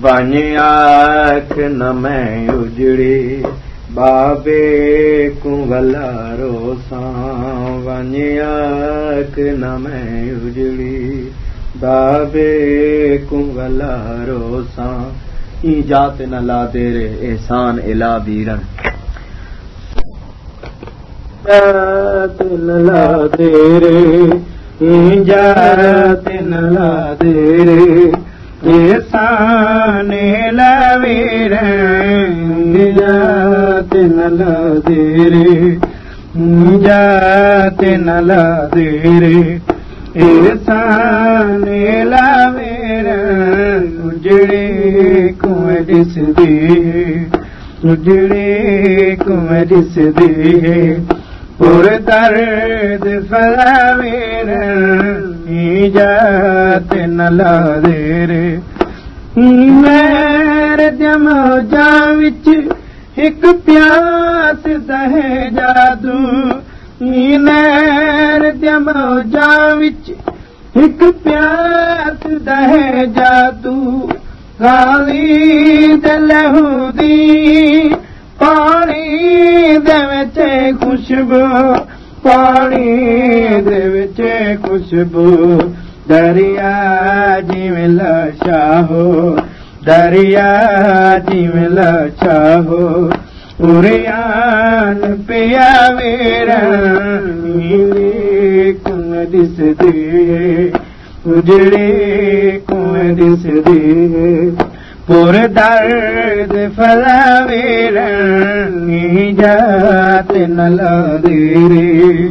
آک نه مين اجڙي بابي ڪنولارو سان آک نه مين اجڙي بابي ڪنولارو سان ئي جات نه لا تيري احسان الا بيرن. جات نه لا تيري ئي جات نه لا تيري احسان الا بيرن جات نه لا تيري جات نه لا تيري احسان الا بيرن اجڙي ڪنو ڏسندي اجڙي ڪنو ڏسندي پور درد فلاوير جات جم جا وچ هڪ پياس دهي جادو مير جم جا وچ هڪ پياس دهي جادو گالي دلهودي پاڻي دي خوشبو پاڻي دي خوشبو دريا جਵੇਂ لشاهو دريا جਵੇਂ لشاهو اريان پيا ميرا نيلي ڪن ڏسدي اجڙي ڪن ڏسدي پور درد فلاوير جات نه لاديري